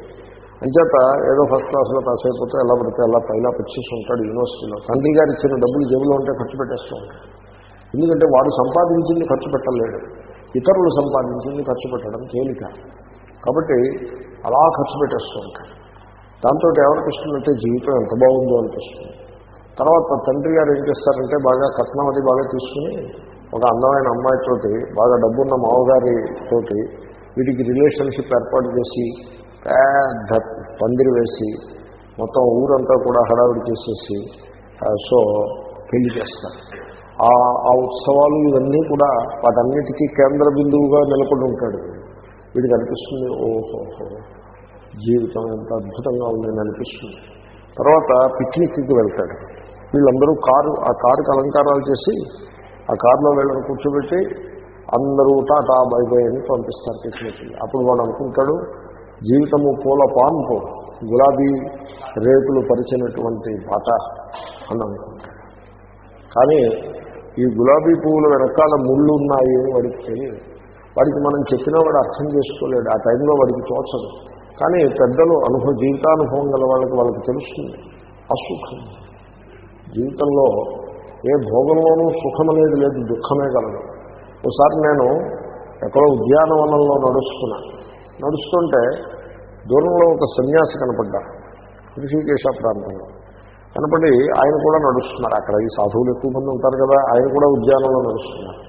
Speaker 1: అంచేత ఏదో ఫస్ట్ క్లాస్లో పాస్ అయిపోతే ఎలా పడితే ఎలా పైలా వచ్చేసి ఉంటాడు యూనివర్సిటీలో తండ్రి గారు ఇచ్చిన డబ్బులు జేబులో ఉంటే ఖర్చు పెట్టేస్తూ ఉంటాడు. ఎందుకంటే వాడు సంపాదించింది ఖర్చు పెట్టలేడు. ఇతరులు సంపాదించింది ఖర్చు పెట్టడం తేలిక. కాబట్టి అలా ఖర్చు పెట్టేస్తూ ఉంటాడు. దాంతో అంటే జీవితం ఎంత బాగుందో అనిపిస్తుంది. తర్వాత తండ్రి గారు ఏం చేస్తారంటే బాగా కట్నం అది బాగా తీసుకుని ఒక అందమైన అమ్మాయితోటి బాగా డబ్బున్న మామగారి తోటి వీటికి రిలేషన్షిప్ ఏర్పాటు చేసి పెద్ద పందిరి వేసి మొత్తం ఊరంతా కూడా హడావిడి చేసేసి సో పెళ్ళి చేస్తారు. ఆ ఆ ఉత్సవాలు ఇవన్నీ కూడా వాటన్నిటికీ కేంద్ర బిందువుగా నిలబడి ఉంటాడు. వీడికి అనిపిస్తుంది ఓహోహో జీవితం ఎంత అద్భుతంగా ఉందని అనిపిస్తుంది. తర్వాత పిక్నిక్కి వెళ్తాడు. వీళ్ళందరూ కారు ఆ కారుకి అలంకారాలు చేసి ఆ కారులో వీళ్ళని కూర్చోబెట్టి అందరూ టాటా బై బై అని పంపిస్తారు పిక్నిక్కి అప్పుడు వాడు అనుకుంటాడు జీవితము పూల పాము గులాబీ రేకులు పరిచినటువంటి బాట అని అనుకుంటాడు. కానీ ఈ గులాబీ పువ్వులు వెనకాల ముళ్ళు ఉన్నాయి అని వాడికి తెలియదు. వాడికి మనం చెప్పినా వాడు అర్థం చేసుకోలేడు ఆ టైంలో వాడికి తోచదు. కానీ పెద్దలు అనుభవ జీవితానుభవం గల వాళ్ళకి వాళ్ళకి తెలుస్తుంది అసుఖం. జీవితంలో ఏ భోగంలోనూ సుఖం అనేది లేదు దుఃఖమే కలదు. ఒకసారి నేను ఎక్కడో ఉద్యానవనంలో నడుస్తున్నా. నడుస్తుంటే దూరంలో ఒక సన్యాసి కనపడ్డా ఋషికేశ ప్రాంతంలో. కనపడి ఆయన కూడా నడుస్తున్నారు. అక్కడ ఈ సాధువులు ఎక్కువ మంది ఉంటారు కదా ఆయన కూడా ఉద్యానంలో నడుస్తున్నారు.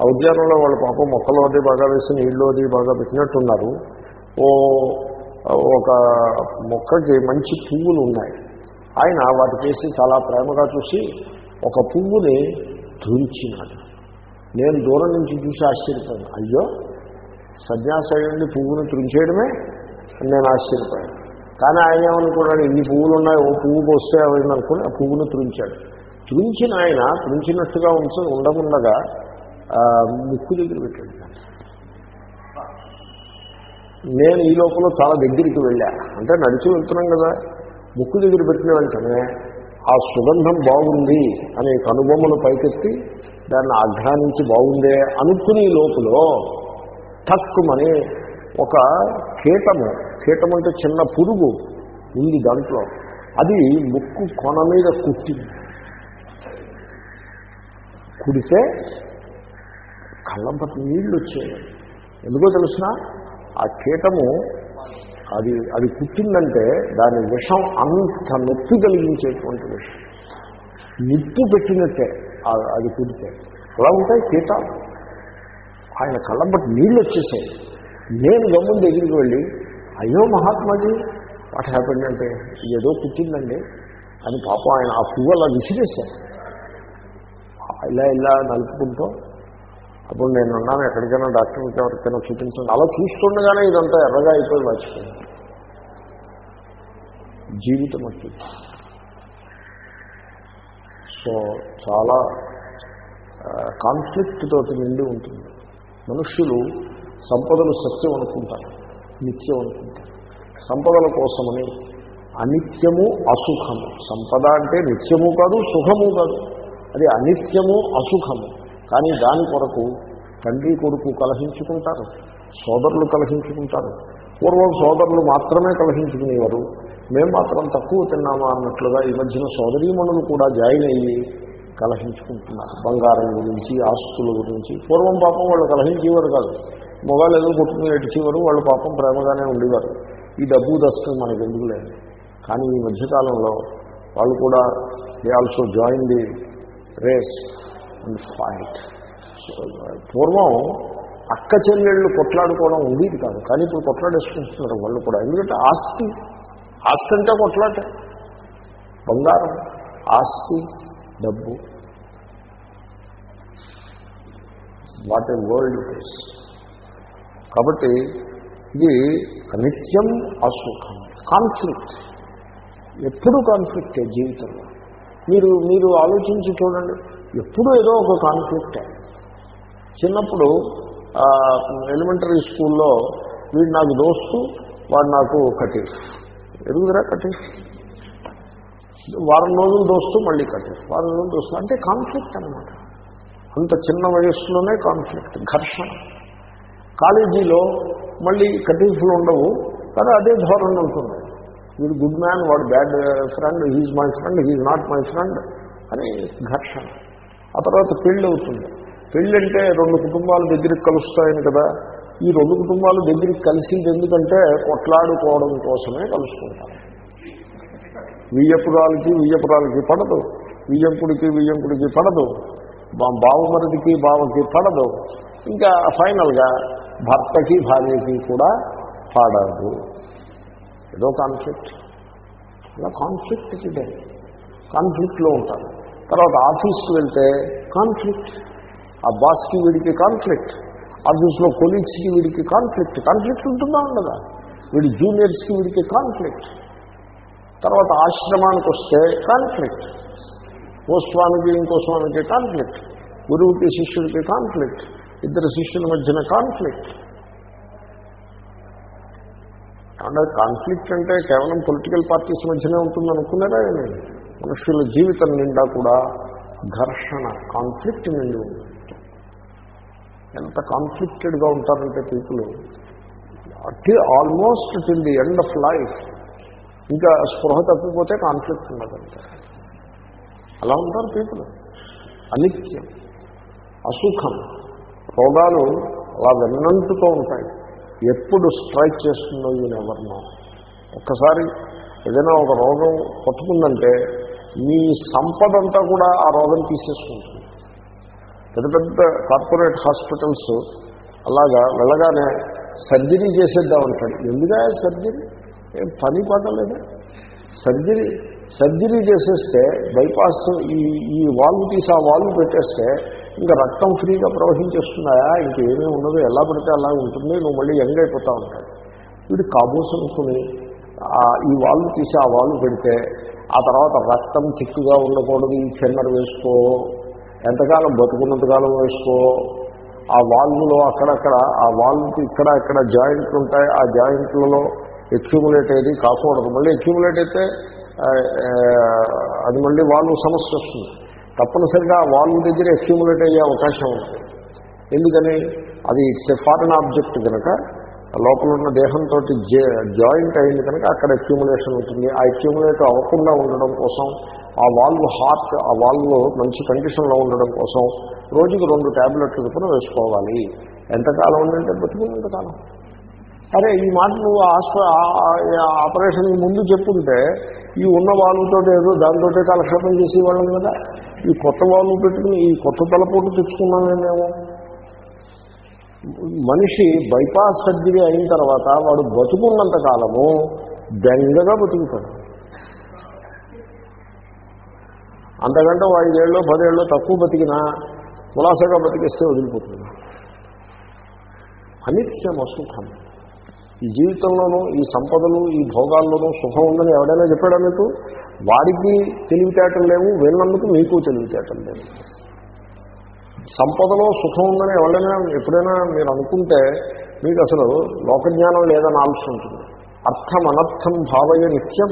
Speaker 1: ఆ ఉద్యానంలో వాళ్ళ పాపం మొక్కలు అది బాగా వేసి నీళ్ళు అది బాగా పెట్టినట్టున్నారు. ఓ ఒక మొక్కకి మంచి పువ్వులు ఉన్నాయి. ఆయన వాటి చేసి చాలా ప్రేమగా చూసి ఒక పువ్వుని ధృంచినాడు. నేను దూరం నుంచి చూసి ఆశ్చర్యపోయాను. అయ్యో సన్యాసండి పువ్వును తుంచేయడమే అని నేను ఆశ్చర్యపోయాను. కానీ ఆయన ఏమనుకున్నాడు ఇన్ని పువ్వులు ఉన్నాయి ఓ పువ్వు వస్తే అవన్నీ అనుకుని ఆ పువ్వును త్రుంచాడు త్రుంచిన ఆయన త్రుంచినట్టుగా ఉంచ ఉండకుండగా ముక్కు దగ్గర పెట్టాడు. నేను ఈ లోపల చాలా దగ్గరికి వెళ్ళా. అంటే నడిచి వెళ్తున్నాం కదా. ముక్కు దగ్గర పెట్టిన వెంటనే ఆ సుగంధం బాగుంది అనే కనుబొమ్మలు పైకెత్తి దాన్ని ఆఘ్రానించి బాగుందే అనుకునే లోపల తక్కువని ఒక కీటము. కీటం అంటే చిన్న పురుగు ఉంది దాంట్లో. అది ముక్కు కొన మీద కుట్టింది. కుడితే కళ్ళంపటి నీళ్ళు వచ్చాయి. ఎందుకో తెలిసిన? ఆ కీటము అది అది పుట్టిందంటే దాని విషం అంత నొప్పి కలిగించేటువంటి విషం. నిప్పు పెట్టినట్టే అది కుడితే అలా ఉంటాయి కీటాలు ఆయన కళ్ళబట్టి నీళ్ళు వచ్చేసాయి. నేను గమ్మున దగ్గరికి వెళ్ళి అయ్యో మహాత్మాజీ వాట్ హ్యాపెండ్ అంటే ఏదో పుట్టిందండి. అని పాపం ఆయన ఆ పువ్వు అలా విసిరేశారు. ఇలా ఇలా నలుపుకుంటూ అప్పుడు నేను అన్నాను ఎక్కడికైనా డాక్టర్కి ఎవరికైనా చూపించండి. అలా చూస్తుండగానే ఇదంతా ఎర్రగా అయిపోయి మర్చిపోయింది జీవితం అట్టి సో చాలా కాన్ఫ్లిక్ట్ తోటి నిండి ఉంటుంది. మనుష్యులు సంపదలు సత్యం అనుకుంటారు నిత్యం అనుకుంటారు. సంపదల కోసమని అనిత్యము అసుఖము. సంపద అంటే నిత్యము కాదు సుఖము కాదు. అది అనిత్యము అసుఖము. కానీ దాని కొరకు తండ్రి కొడుకు కలహించుకుంటారు సోదరులు కలహించుకుంటారు. పూర్వం సోదరులు మాత్రమే కలహించుకునేవారు. మేము మాత్రం తక్కువ తిన్నామా అన్నట్లుగా ఈ మధ్యన సోదరీమణులు కూడా జాయిన్ అయ్యి కలహించుకుంటున్నారు. బంగారం గురించి ఆస్తుల గురించి. పూర్వం పాపం వాళ్ళు కలహించేవారు కాదు. మొగాళ్ళు ఏదో కొట్టుకుని నడిచేవారు వాళ్ళు పాపం ప్రేమగానే ఉండేవారు. ఈ డబ్బు దశకం మనకు ఎందుకు లేదు? కానీ ఈ మధ్యకాలంలో వాళ్ళు కూడా they also join the race and fight పూర్వం అక్క చెల్లెళ్ళు కొట్లాడుకోవడం ఉండేది కాదు. కానీ ఇప్పుడు కొట్లాడేసుకుంటున్నారు వాళ్ళు కూడా. ఎందుకంటే ఆస్తి ఆస్తి అంటే కొట్లాట. బంగారం ఆస్తి డబ్బు. వాట్ ఏ వరల్డ్ ఇట్ కాబట్టి ఇది నిత్యం అసుఖం. కాన్ఫ్లిక్ట్ ఎప్పుడు కాన్ఫ్లిక్టే జీవితంలో? మీరు మీరు ఆలోచించి చూడండి. ఎప్పుడు ఏదో ఒక కాన్ఫ్లిక్ట్ చిన్నప్పుడు ఎలిమెంటరీ స్కూల్లో వీడు నాకు దోస్తు వాడు నాకు కటీఫ్ ఎరుగుదరా కటీఫ్ వారం రోజులు దోస్తు మళ్ళీ కటీఫ్ వారం రోజులు దోస్తు. అంటే కాన్ఫ్లిక్ట్ అనమాట అంత చిన్న వయస్సులోనే కాన్ఫ్లిక్ట్ ఘర్షణ. కాలేజీలో మళ్ళీ కటీఫ్లు ఉండవు కానీ అదే ధోరణి ఉంటుంది. వీడు గుడ్ మ్యాన్ వాడు bad friend he's my friend he's not my friend అని ఘర్షణ. ఆ తర్వాత పెళ్ళి అవుతుంది. పెళ్ళి అంటే రెండు కుటుంబాలు దగ్గరికి కలుస్తాయని కదా. ఈ రెండు కుటుంబాలు దగ్గరికి కలిసింది ఎందుకంటే కొట్లాడుకోవడం కోసమే కలుసుకుంటారు. వియ్యపురాలకి వియ్యపురాలకి పడదు. వియ్యంకుడికి వియ్యంకుడికి పడదు. బా- బావమరిదికి బావకి పడదు. ఇంకా ఫైనల్గా భర్తకి భార్యకి కూడా పాడదు. ఏదో కాన్ఫ్లిక్ట్. ఇలా కాన్ఫ్లిక్ట్ ఇదే. కాన్ఫ్లిక్ట్లో ఉంటారు. తర్వాత ఆఫీస్కి వెళ్తే కాన్ఫ్లిక్ట్ ఆ బాస్కి వీడికి కాన్ఫ్లిక్ట్ ఆఫీస్లో కొలీగ్స్కి వీడికి కాన్ఫ్లిక్ట్ కాన్ఫ్లిక్ట్ ఉంటుందా ఉండదా? వీడి జూనియర్స్కి వీడికి కాన్ఫ్లిక్ట్ తర్వాత ఆశ్రమానికి వస్తే కాన్ఫ్లిక్ట్ ఓ స్వామికి ఇంకో స్వామికి కాన్ఫ్లిక్ట్ గురువుకి శిష్యుడికి కాన్ఫ్లిక్ట్ ఇద్దరు శిష్యుల మధ్యన కాన్ఫ్లిక్ట్ అంటే కాన్ఫ్లిక్ట్ అంటే కేవలం పొలిటికల్ పార్టీస్ మధ్యనే ఉంటుందనుకున్నారా అనుకున్నారా మనుషుల జీవితం నిండా కూడా ఘర్షణ కాన్ఫ్లిక్ట్ నిండి ఉంది ఎంత కాన్ఫ్లిక్టెడ్గా ఉంటారంటే పీపుల్ అట్టి almost till the end of life ఇంకా స్పృహ తప్పిపోతే కాన్ఫ్లిక్ట్ ఉండదంటే అలా ఉంటారు పీపుల్. అనిత్యం అసుఖం రోగాలు అలా వెన్నంటుతూ ఉంటాయి. ఎప్పుడు స్ట్రైక్ చేస్తుందో ఈయన ఎవరినో. ఒక్కసారి ఏదైనా ఒక రోగం పట్టుకుందంటే మీ సంపద అంతా కూడా ఆ రోగం తీసేసుకుంటుంది. పెద్ద పెద్ద కార్పొరేట్ హాస్పిటల్స్ అలాగా వెళ్ళగానే సర్జరీ చేసేద్దామంటాడు ఎందుగా సర్జరీ? ఏం పని పడలేదా? సర్జరీ సర్జరీ చేసేస్తే బైపాస్ ఈ ఈ వాల్వ్ తీసి ఆ వాల్వ్ పెట్టేస్తే ఇంకా రక్తం ఫ్రీగా ప్రవహించేస్తున్నాయా? ఇంకేమీ ఉండదు. ఎలా పడితే అలా ఉంటుంది. నువ్వు మళ్ళీ యంగ్ అయిపోతా ఉంటాడు వీడు కాబోసుకుని అనుకుని ఈ వాల్వ్ తీసి ఆ వాల్వ్ పెడితే ఆ తర్వాత రక్తం చిక్కుగా ఉండకూడదు ఈ చిన్నరు వేసుకో ఎంతకాలం బతుకున్నంతకాలం వేసుకో. ఆ వాల్వ్లో అక్కడక్కడ ఆ వాల్వ్కి ఇక్కడ ఇక్కడ జాయింట్లు ఉంటాయి ఆ జాయింట్లలో ఎక్యూములేట్ అయ్యేది కాకూడదు. మళ్ళీ ఎక్యూములేట్ అయితే అది మళ్ళీ వాల్వ్ సమస్య వస్తుంది. తప్పనిసరిగా ఆ వాల్వ్ దగ్గర ఎక్యూములేట్ అయ్యే అవకాశం ఉంది. ఎందుకని? అది ఇట్స్ ఎ ఫారెన్ ఆబ్జెక్ట్ కనుక లోపల ఉన్న దేహంతో జాయింట్ అయింది కనుక అక్కడ అక్యూములేషన్ ఉంటుంది ఆ అక్యూములేట్ అవ్వకుండా ఉండడం కోసం ఆ వాల్వ్ హార్ట్ ఆ వాల్వ్ మంచి కండిషన్లో ఉండడం కోసం రోజుకి రెండు ట్యాబ్లెట్లు చొప్పున వేసుకోవాలి. ఎంతకాలం ఉందంటే బతుకున్నంతకాలం అరే ఈ మాట నువ్వు హాస్ప ఆపరేషన్ ముందు చెప్పుంటే ఈ ఉన్న వాళ్ళతో ఏదో దాంతో కాలక్షేపం చేసేవాళ్ళం కదా. ఈ కొత్త వాళ్ళు పెట్టుకుని ఈ కొత్త తలపోటు తెచ్చుకున్నామేమో. మనిషి బైపాస్ సర్జరీ అయిన తర్వాత వాడు బతుకున్నంత కాలము బెంగగా బతుకుతాడు. అంతకంటే ఐదేళ్ళు పదేళ్ళు తక్కువ బతికినా కులాసగా బతికిస్తే వదిలిపోతుంది. అనిత్యం అసుఖం ఈ జీవితంలోనూ ఈ సంపదలు ఈ భోగాల్లోనూ సుఖం ఉందని ఎవడైనా చెప్పాడా మీకు? వాడికి తెలివితేటలు లేవు వెళ్ళినందుకు మీకు తెలివితేటలు లేవు. సంపదలో సుఖం ఉందని ఎవరైనా ఎప్పుడైనా మీరు అనుకుంటే మీకు అసలు లోకజ్ఞానం లేదని ఆలోచన ఉంటుంది. అర్థం అనర్థం భావయ నిత్యం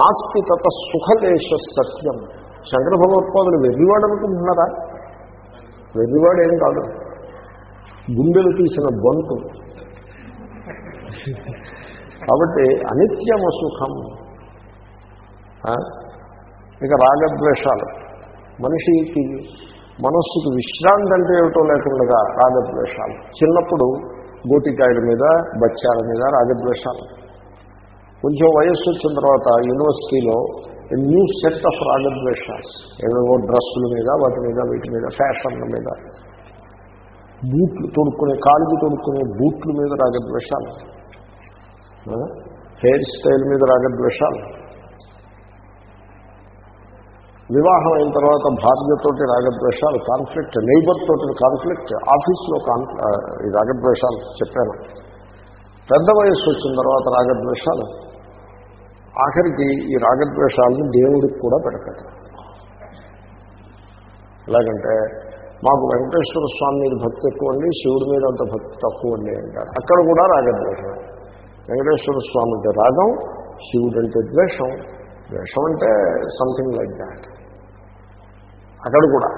Speaker 1: నాస్తి తత సుఖలేశ సత్యం. శంకర భగవత్పాదులు వెర్రివాడు అనుకుంటున్నారా? వెర్రివాడు ఏం కాదు. గుండెలు తీసిన బంతు కాబట్టి అనిత్యం సుఖం ఇక రాగద్వేషాలు. మనిషికి మనస్సుకి విశ్రాంతి అంటే ఏమిటో లేకుండా రాగద్వేషాలు. చిన్నప్పుడు గోటికాయల మీద బచ్చాల మీద రాగద్వేషాలు. కొంచెం వయస్సు వచ్చిన తర్వాత యూనివర్సిటీలో న్యూ సెట్ ఆఫ్ రాగద్వేషాలు. ఏవేవో డ్రెస్సుల మీద వాటి మీద వీటి మీద ఫ్యాషన్ల మీద. బూట్లు తొడుక్కునే కాలుకి తొడుక్కునే బూట్ల మీద రాగద్వేషాలు. హెయిర్ స్టైల్ మీద రాగద్వేషాలు. వివాహం అయిన తర్వాత భార్యతోటి రాగద్వేషాలు కాన్ఫ్లిక్ట్ నైబర్ తోటి కాన్ఫ్లిక్ట్ ఆఫీస్లో కాన్ఫ్లి ఈ రాగద్వేషాలు చెప్పాను. పెద్ద వయస్సు వచ్చిన తర్వాత రాగద్వేషాలు ఆఖరికి ఈ రాగద్వేషాలను దేవుడికి కూడా పెడతాడు ఎలాగంటే మాకు వెంకటేశ్వర స్వామి మీద భక్తి ఎక్కువ అండి శివుడి మీద అంత భక్తి తక్కువ అండి అంటారు. అక్కడ కూడా రాగద్వేషం. వెంకటేశ్వర స్వామి అంటే రాగం శివుడు అంటే ద్వేషం. ద్వేషం అంటే సంథింగ్ లైక్ దాట్ అక్కడ కూడా.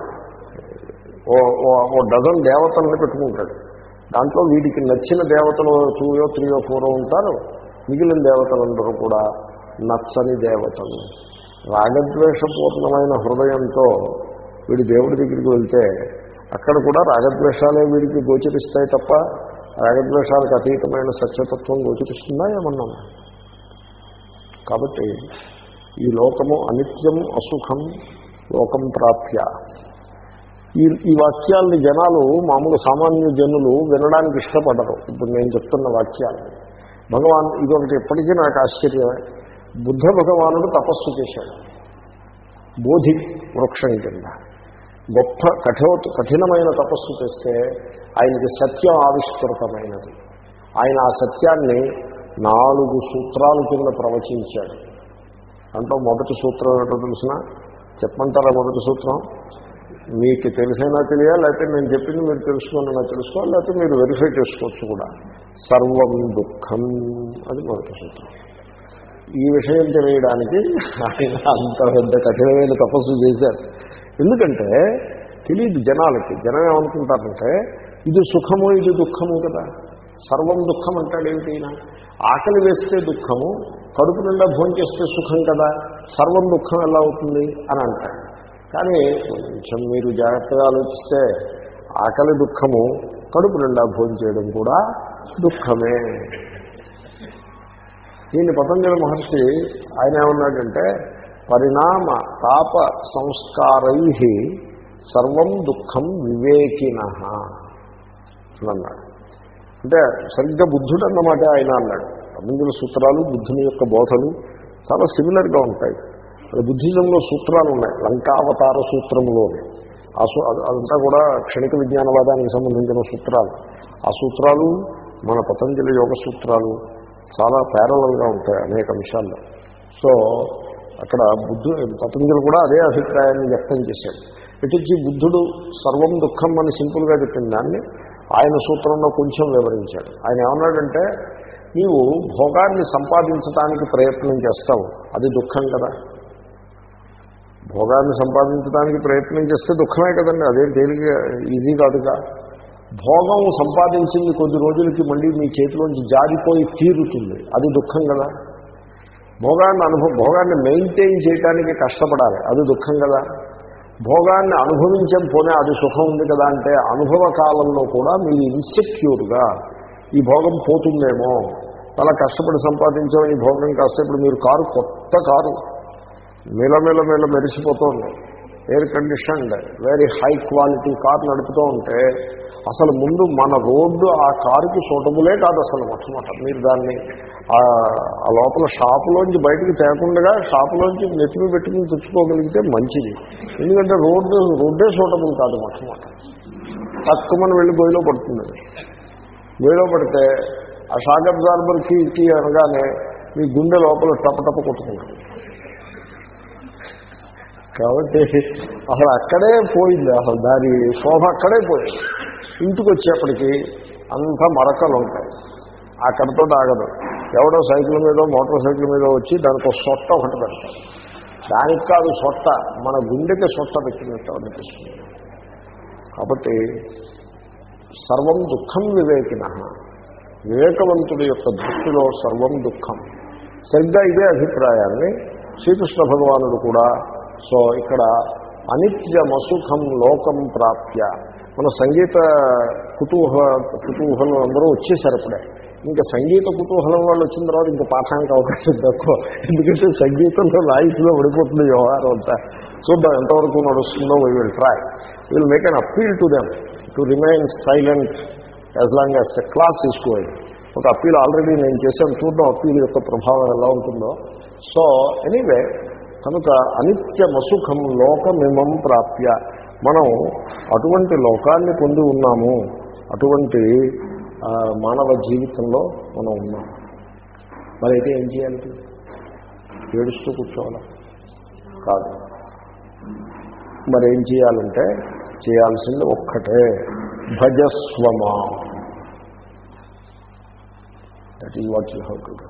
Speaker 1: ఓ ఓ- డజన్ దేవతలను పెట్టుకుంటాడు. దాంట్లో వీడికి నచ్చిన దేవతలు టూయో త్రీయో ఫోరో ఉంటారు. మిగిలిన దేవతలందరూ కూడా నచ్చని దేవతలు. రాగద్వేషపూర్ణమైన హృదయంతో వీడి దేవుడి దగ్గరికి వెళ్తే అక్కడ కూడా రాగద్వేషాలే వీడికి గోచరిస్తాయి తప్ప రాగద్వేషాలకు అతీతమైన సత్యతత్వం గోచరిస్తుందా ఏమన్నా? కాబట్టి ఈ లోకము అనిత్యం అసుఖం లోకం ప్రాప్య. ఈ ఈ వాక్యాలని జనాలు మామూలు సామాన్య జనులు వినడానికి ఇష్టపడరు. ఇప్పుడు నేను చెప్తున్న వాక్యాలు. భగవాన్ ఇదొకటి ఎప్పటికీ నాకు ఆశ్చర్యమే. బుద్ధ భగవానుడు తపస్సు చేశాడు. బోధి వృక్షం కింద. గొప్ప కఠో కఠినమైన తపస్సు చేస్తే ఆయనకి సత్యం ఆవిష్కృతమైనది. ఆయన ఆ సత్యాన్ని నాలుగు సూత్రాల కింద ప్రవచించాడు. దాంట్లో మొదటి సూత్రం ఏంటో తెలిసిన? చెప్పమంటారా మొదటి సూత్రం? మీకు తెలిసైనా తెలియాలి లేకపోతే నేను చెప్పింది మీరు తెలుసుకోనైనా తెలుసుకోవాలి? లేకపోతే మీరు వెరిఫై చేసుకోవచ్చు కూడా. సర్వం దుఃఖం. అది మొదటి సూత్రం. ఈ విషయం తెలియడానికి ఆయన అంత పెద్ద కఠినమైన తపస్సు చేశారు. ఎందుకంటే తెలియదు జనాలకి. జనం ఏమనుకుంటారంటే ఇది సుఖము ఇది దుఃఖము కదా. సర్వం దుఃఖం అంటాడు ఏమిటైనా ఆకలి వేస్తే దుఃఖము కడుపు నిండా భోజనం చేస్తే సుఖం కదా సర్వం దుఃఖం ఎలా అవుతుంది అని అంటారు కానీ కొంచెం మీరు జాగ్రత్తగా ఆలోచిస్తే ఆకలి దుఃఖము కడుపు నిండా భోజనం చేయడం కూడా దుఃఖమే. దీన్ని పతంజలి మహర్షి ఆయన ఏమన్నాడంటే పరిణామ తాప సంస్కారై సర్వం దుఃఖం వివేకిన అని అన్నాడు. అంటే సరిగ్గా బుద్ధుడు అన్నమాట ఆయన అన్నాడు. పతంజలి సూత్రాలు బుద్ధుని యొక్క బోధలు చాలా సిమిలర్గా ఉంటాయి. అది బుద్ధిజంలో సూత్రాలు ఉన్నాయి. లంకావతార సూత్రంలోనే ఆ సూ అదంతా కూడా క్షణిక విజ్ఞానవాదానికి సంబంధించిన సూత్రాలు. ఆ సూత్రాలు మన పతంజలి యోగ సూత్రాలు చాలా ప్యారలల్గా ఉంటాయి అనేక అంశాల్లో. సో అక్కడ బుద్ధు పతంజలి కూడా అదే అభిప్రాయాన్ని వ్యక్తం చేశాడు. ఇటుచ్చి బుద్ధుడు సర్వం దుఃఖం అని సింపుల్గా చెప్పిన దాన్ని ఆయన సూత్రంలో కొంచెం వివరించాడు. ఆయన ఏమన్నాడంటే నీవు భోగాన్ని సంపాదించడానికి ప్రయత్నం చేస్తావు అది దుఃఖం కదా. భోగాన్ని సంపాదించడానికి ప్రయత్నం చేస్తే దుఃఖమే కదండి అదేం తేలిక ఈజీ కాదుగా భోగం సంపాదించింది కొద్ది రోజులకి మళ్ళీ మీ చేతిలోంచి జారిపోయి తీరుతుంది అది దుఃఖం కదా. భోగాన్ని అనుభవ భోగాన్ని మెయింటైన్ చేయడానికి కష్టపడాలి అది దుఃఖం కదా. భోగాన్ని అనుభవించం పోనే అది సుఖం ఉంది కదా అంటే అనుభవ కాలంలో కూడా మీరు ఇన్సెక్యూర్గా ఈ భోగం పోతుందేమో చాలా కష్టపడి సంపాదించాం ఈ భోగం ఇప్పుడు మీరు కారు కొత్త కారు. మెలమెల మెల మెరిసిపోతుంది. Air conditioned very high quality car నడుపుతూ ఉంటే అసలు ముందు మన రోడ్డు ఆ కారుకి సూటబులే కాదు అసలు మొట్టమొదట. మీరు దాన్ని ఆ లోపల షాపులోంచి బయటకు తేకుండా షాపులోంచి నెత్తిమి పెట్టుకుని తెచ్చుకోగలిగితే మంచిది. ఎందుకంటే రోడ్డు రోడ్డే సూటబుల్ కాదు మొట్టమొదట. మనం వెళ్ళి గొయ్యిలో పడుతుంది. గొయ్యిలో పడితే ఆ సాగర్ అబ్జార్బర్ కీర్తి అనగానే మీ గుండె లోపల టపటప కొట్టుకుంటుంది. కాబట్టి అసలు అక్కడే పోయింది అసలు దాని శోభ అక్కడే పోయింది. ఇంటికి వచ్చేప్పటికి అంతా మరకలు ఉంటాయి. అక్కడితో ఆగదు ఎవడో సైకిల్ మీద మోటార్ సైకిల్ మీద వచ్చి దానికి ఒక సొట్ట ఒకటి పెడతారు దానికి కాదు సొట్ట మన గుండెకి సొట్ట పెట్టినట్టు అనిపిస్తుంది. కాబట్టి సర్వం దుఃఖం వివేకిన. వివేకవంతుడి యొక్క దృష్టిలో సర్వం దుఃఖం. సరిగ్గా ఇదే అభిప్రాయాన్ని శ్రీకృష్ణ భగవానుడు కూడా సో ఇక్కడ అనిత్యమసుఖం లోకం ప్రాప్య. మన సంగీత కుతూహ కుతూహలం అందరూ వచ్చేసారు అప్పుడే. ఇంకా సంగీత కుతూహలం వాళ్ళు వచ్చిన తర్వాత ఇంకా పాఠానికి అవకాశం తక్కువ. ఎందుకంటే సంగీతంలో లాయిస్లో పడిపోతుంది వ్యవహారం అంతా. చూద్దాం ఎంతవరకు నడుస్తుందో we will try will make an appeal to them to remain silent as long as the class is going ఒక అప్పీల్ ఆల్రెడీ నేను చేశాను. చూద్దాం అప్పీల్ యొక్క ప్రభావం ఎలా ఉంటుందో. సో ఎనీవే కనుక అనిత్యమసుఖం లోకమిమం ప్రాప్య. మనం అటువంటి లోకాన్ని పొంది ఉన్నాము. అటువంటి మానవ జీవితంలో మనం ఉన్నాం. మరి అయితే ఏం చేయాలి? ఏడుస్తూ కూర్చోవాలా? కాదు. మరి ఏం చేయాలంటే చేయాల్సింది ఒక్కటే. భజస్వమా that is what you have to do